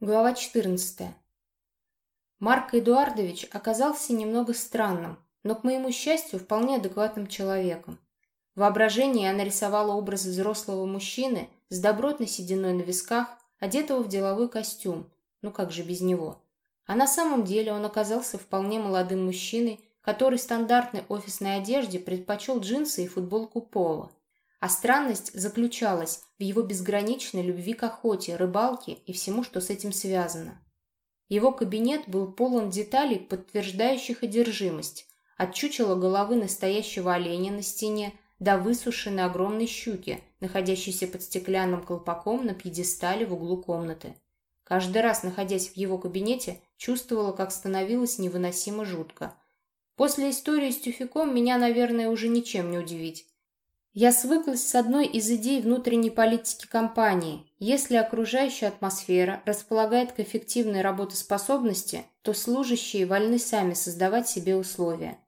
Глава 14. Марк Эдуардович оказался немного странным, но, к моему счастью, вполне адекватным человеком. В воображении я нарисовала образ взрослого мужчины с добротной сединой на висках, одетого в деловой костюм. Ну как же без него? А на самом деле он оказался вполне молодым мужчиной, который в стандартной офисной одежде предпочел джинсы и футболку пола. А странность заключалась в его безграничной любви к охоте, рыбалке и всему, что с этим связано. Его кабинет был полон деталей, подтверждающих одержимость. От чучела головы настоящего оленя на стене до высушенной огромной щуки, находящейся под стеклянным колпаком на пьедестале в углу комнаты. Каждый раз, находясь в его кабинете, чувствовала, как становилось невыносимо жутко. После истории с тюфяком меня, наверное, уже ничем не удивить. Я свыклась с одной из идей внутренней политики компании. Если окружающая атмосфера располагает к эффективной работоспособности, то служащие вольны сами создавать себе условия.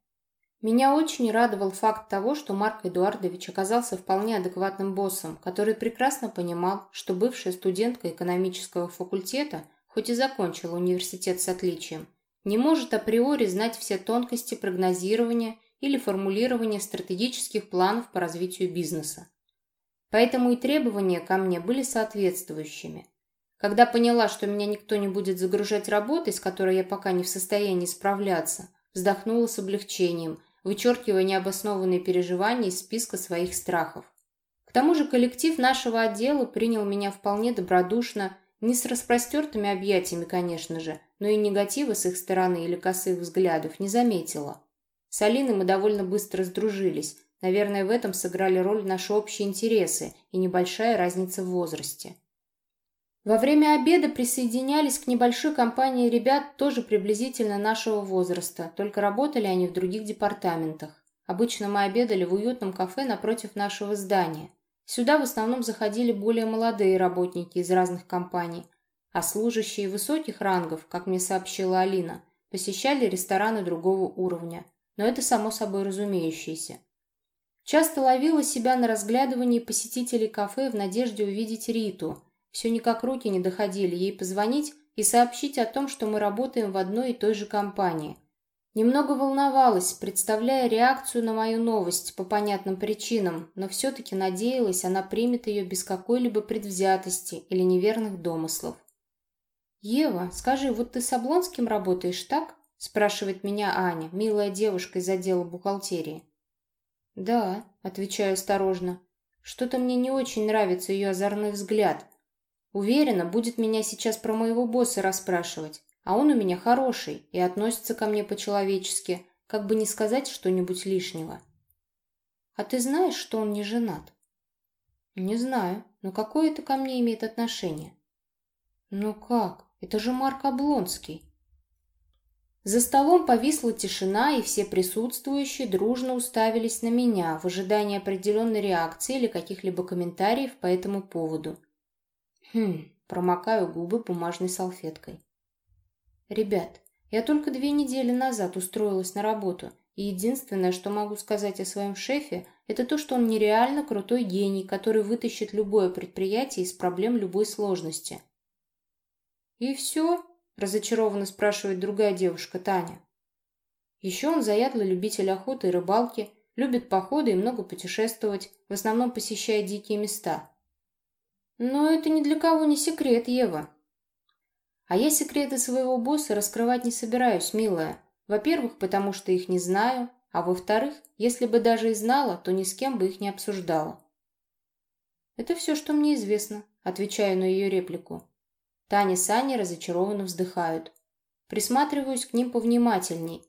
Меня очень радовал факт того, что Марк Эдуардович оказался вполне адекватным боссом, который прекрасно понимал, что бывшая студентка экономического факультета, хоть и закончила университет с отличием, не может априори знать все тонкости прогнозирования или формулирование стратегических планов по развитию бизнеса. Поэтому и требования ко мне были соответствующими. Когда поняла, что меня никто не будет загружать работой, с которой я пока не в состоянии справляться, вздохнула с облегчением, вычеркивая необоснованные переживания из списка своих страхов. К тому же коллектив нашего отдела принял меня вполне добродушно, не с распростертыми объятиями, конечно же, но и негатива с их стороны или косых взглядов не заметила. С Алиной мы довольно быстро сдружились. Наверное, в этом сыграли роль наши общие интересы и небольшая разница в возрасте. Во время обеда присоединялись к небольшой компании ребят тоже приблизительно нашего возраста, только работали они в других департаментах. Обычно мы обедали в уютном кафе напротив нашего здания. Сюда в основном заходили более молодые работники из разных компаний, а служащие высоких рангов, как мне сообщила Алина, посещали рестораны другого уровня но это само собой разумеющееся. Часто ловила себя на разглядывании посетителей кафе в надежде увидеть Риту. Все никак руки не доходили ей позвонить и сообщить о том, что мы работаем в одной и той же компании. Немного волновалась, представляя реакцию на мою новость по понятным причинам, но все-таки надеялась, она примет ее без какой-либо предвзятости или неверных домыслов. «Ева, скажи, вот ты с Облонским работаешь, так?» Спрашивает меня Аня, милая девушка из отдела бухгалтерии. «Да», — отвечаю осторожно. «Что-то мне не очень нравится ее озорной взгляд. Уверена, будет меня сейчас про моего босса расспрашивать, а он у меня хороший и относится ко мне по-человечески, как бы не сказать что-нибудь лишнего». «А ты знаешь, что он не женат?» «Не знаю, но какое это ко мне имеет отношение?» «Ну как? Это же Марк Облонский». За столом повисла тишина, и все присутствующие дружно уставились на меня в ожидании определенной реакции или каких-либо комментариев по этому поводу. Хм, промокаю губы бумажной салфеткой. Ребят, я только две недели назад устроилась на работу, и единственное, что могу сказать о своем шефе, это то, что он нереально крутой гений, который вытащит любое предприятие из проблем любой сложности. «И все?» Разочарованно спрашивает другая девушка, Таня. Еще он заядлый любитель охоты и рыбалки, любит походы и много путешествовать, в основном посещая дикие места. Но это ни для кого не секрет, Ева. А я секреты своего босса раскрывать не собираюсь, милая. Во-первых, потому что их не знаю, а во-вторых, если бы даже и знала, то ни с кем бы их не обсуждала. Это все, что мне известно, отвечаю на ее реплику. Таня с Аней разочарованно вздыхают. Присматриваюсь к ним повнимательней.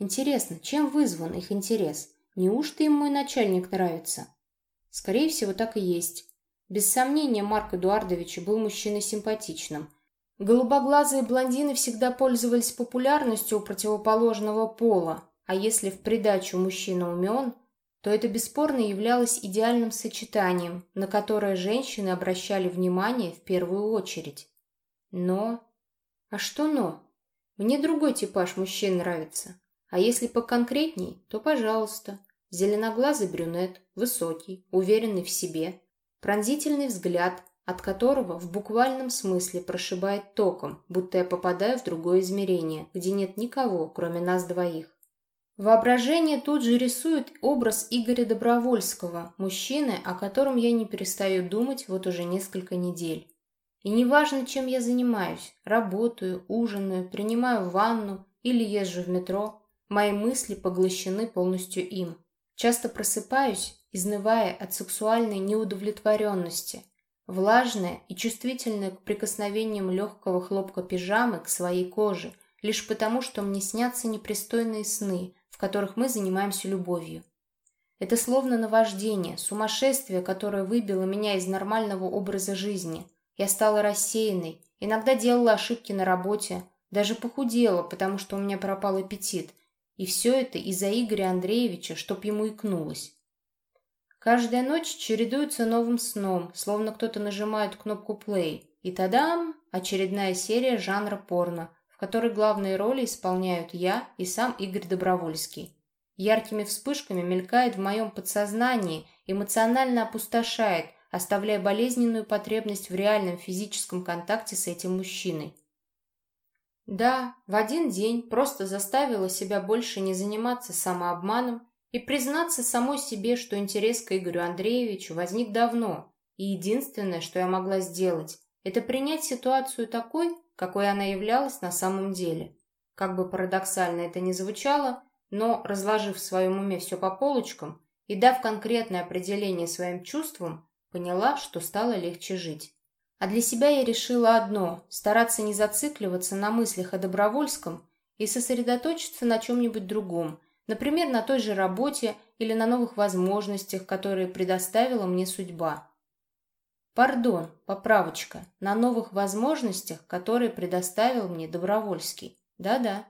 Интересно, чем вызван их интерес? Неужто им мой начальник нравится? Скорее всего, так и есть. Без сомнения, Марк Эдуардович был мужчиной симпатичным. Голубоглазые блондины всегда пользовались популярностью у противоположного пола, а если в придачу мужчина умен, то это бесспорно являлось идеальным сочетанием, на которое женщины обращали внимание в первую очередь. Но... А что но? Мне другой типаж мужчин нравится. А если поконкретней, то пожалуйста. Зеленоглазый брюнет, высокий, уверенный в себе, пронзительный взгляд, от которого в буквальном смысле прошибает током, будто я попадаю в другое измерение, где нет никого, кроме нас двоих. Воображение тут же рисует образ Игоря Добровольского, мужчины, о котором я не перестаю думать вот уже несколько недель. И неважно, чем я занимаюсь, работаю, ужинаю, принимаю ванну или езжу в метро, мои мысли поглощены полностью им. Часто просыпаюсь, изнывая от сексуальной неудовлетворенности, влажная и чувствительная к прикосновениям легкого хлопка пижамы к своей коже, лишь потому, что мне снятся непристойные сны – которых мы занимаемся любовью. Это словно наваждение, сумасшествие, которое выбило меня из нормального образа жизни. Я стала рассеянной, иногда делала ошибки на работе, даже похудела, потому что у меня пропал аппетит. И все это из-за Игоря Андреевича, чтоб ему икнулось. Каждая ночь чередуется новым сном, словно кто-то нажимает кнопку play. И тадам! Очередная серия жанра порно, которой главные роли исполняют я и сам Игорь Добровольский. Яркими вспышками мелькает в моем подсознании, эмоционально опустошает, оставляя болезненную потребность в реальном физическом контакте с этим мужчиной. Да, в один день просто заставила себя больше не заниматься самообманом и признаться самой себе, что интерес к Игорю Андреевичу возник давно, и единственное, что я могла сделать, это принять ситуацию такой, какой она являлась на самом деле. Как бы парадоксально это ни звучало, но, разложив в своем уме все по полочкам и дав конкретное определение своим чувствам, поняла, что стало легче жить. А для себя я решила одно – стараться не зацикливаться на мыслях о Добровольском и сосредоточиться на чем-нибудь другом, например, на той же работе или на новых возможностях, которые предоставила мне судьба. Пардон, поправочка, на новых возможностях, которые предоставил мне Добровольский. Да-да.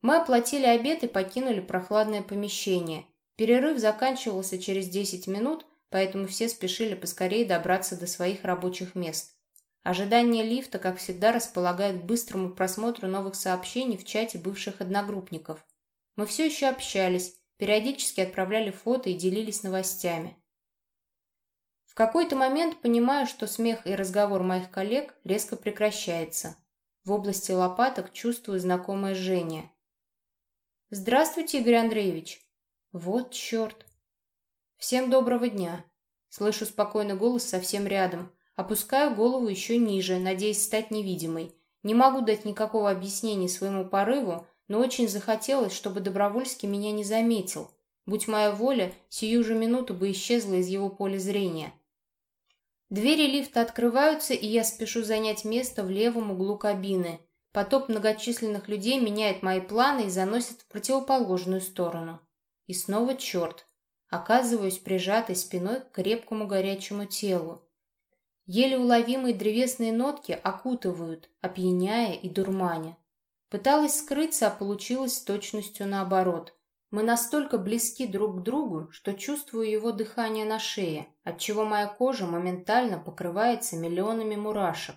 Мы оплатили обед и покинули прохладное помещение. Перерыв заканчивался через 10 минут, поэтому все спешили поскорее добраться до своих рабочих мест. Ожидание лифта, как всегда, располагает к быстрому просмотру новых сообщений в чате бывших одногруппников. Мы все еще общались, периодически отправляли фото и делились новостями. В какой-то момент понимаю, что смех и разговор моих коллег резко прекращается. В области лопаток чувствую знакомое жжение. «Здравствуйте, Игорь Андреевич!» «Вот черт!» «Всем доброго дня!» Слышу спокойный голос совсем рядом. Опускаю голову еще ниже, надеясь стать невидимой. Не могу дать никакого объяснения своему порыву, но очень захотелось, чтобы Добровольский меня не заметил. Будь моя воля, сию же минуту бы исчезла из его поля зрения. Двери лифта открываются, и я спешу занять место в левом углу кабины. Поток многочисленных людей меняет мои планы и заносит в противоположную сторону. И снова черт. Оказываюсь прижатой спиной к крепкому горячему телу. Еле уловимые древесные нотки окутывают, опьяняя и дурманя. Пыталась скрыться, а получилось с точностью наоборот. Мы настолько близки друг к другу, что чувствую его дыхание на шее, отчего моя кожа моментально покрывается миллионами мурашек.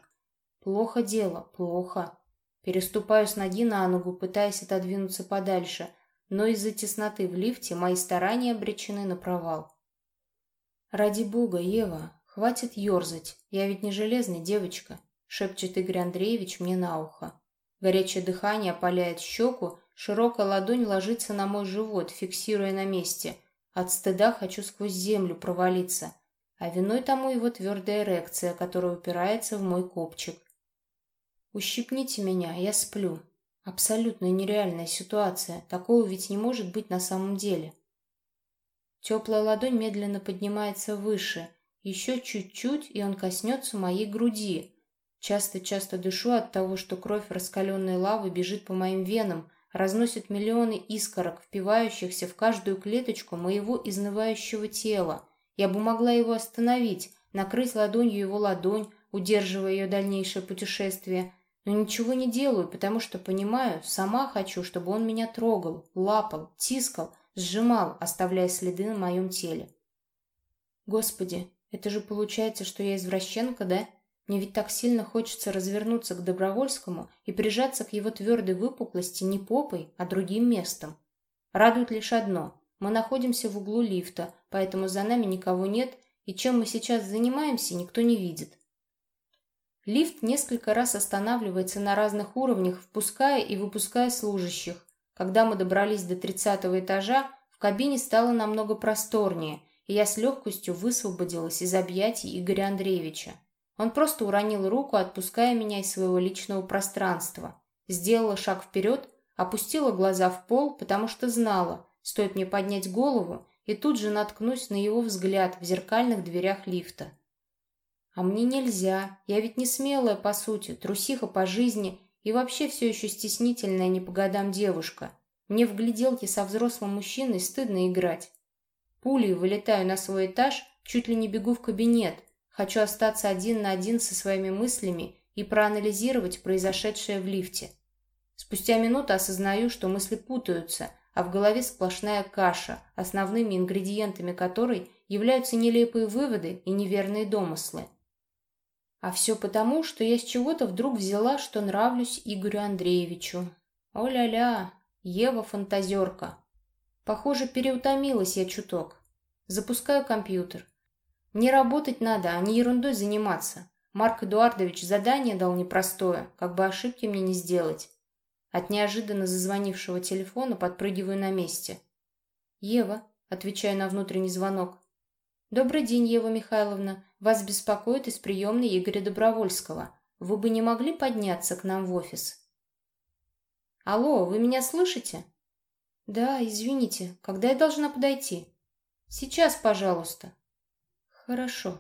Плохо дело, плохо. Переступаю с ноги на ногу, пытаясь отодвинуться подальше, но из-за тесноты в лифте мои старания обречены на провал. «Ради бога, Ева, хватит ерзать, я ведь не железная девочка», шепчет Игорь Андреевич мне на ухо. Горячее дыхание опаляет щеку, Широкая ладонь ложится на мой живот, фиксируя на месте. От стыда хочу сквозь землю провалиться. А виной тому его твердая эрекция, которая упирается в мой копчик. «Ущипните меня, я сплю». Абсолютно нереальная ситуация. Такого ведь не может быть на самом деле. Теплая ладонь медленно поднимается выше. Еще чуть-чуть, и он коснется моей груди. Часто-часто дышу от того, что кровь раскаленной лавы бежит по моим венам, разносит миллионы искорок, впивающихся в каждую клеточку моего изнывающего тела. Я бы могла его остановить, накрыть ладонью его ладонь, удерживая ее дальнейшее путешествие, но ничего не делаю, потому что понимаю, сама хочу, чтобы он меня трогал, лапал, тискал, сжимал, оставляя следы на моем теле. Господи, это же получается, что я извращенка, да? Мне ведь так сильно хочется развернуться к Добровольскому и прижаться к его твердой выпуклости не попой, а другим местом. Радует лишь одно. Мы находимся в углу лифта, поэтому за нами никого нет, и чем мы сейчас занимаемся, никто не видит. Лифт несколько раз останавливается на разных уровнях, впуская и выпуская служащих. Когда мы добрались до тридцатого этажа, в кабине стало намного просторнее, и я с легкостью высвободилась из объятий Игоря Андреевича. Он просто уронил руку, отпуская меня из своего личного пространства. Сделала шаг вперед, опустила глаза в пол, потому что знала, стоит мне поднять голову, и тут же наткнусь на его взгляд в зеркальных дверях лифта. А мне нельзя, я ведь не смелая по сути, трусиха по жизни и вообще все еще стеснительная не по годам девушка. Мне в гляделке со взрослым мужчиной стыдно играть. Пулей вылетаю на свой этаж, чуть ли не бегу в кабинет. Хочу остаться один на один со своими мыслями и проанализировать произошедшее в лифте. Спустя минуту осознаю, что мысли путаются, а в голове сплошная каша, основными ингредиентами которой являются нелепые выводы и неверные домыслы. А все потому, что я с чего-то вдруг взяла, что нравлюсь Игорю Андреевичу. О-ля-ля, Ева-фантазерка. Похоже, переутомилась я чуток. Запускаю компьютер. Мне работать надо, а не ерундой заниматься. Марк Эдуардович задание дал непростое, как бы ошибки мне не сделать. От неожиданно зазвонившего телефона подпрыгиваю на месте. «Ева», — отвечаю на внутренний звонок. «Добрый день, Ева Михайловна. Вас беспокоит из приемной Игоря Добровольского. Вы бы не могли подняться к нам в офис?» «Алло, вы меня слышите?» «Да, извините. Когда я должна подойти?» «Сейчас, пожалуйста». «Хорошо».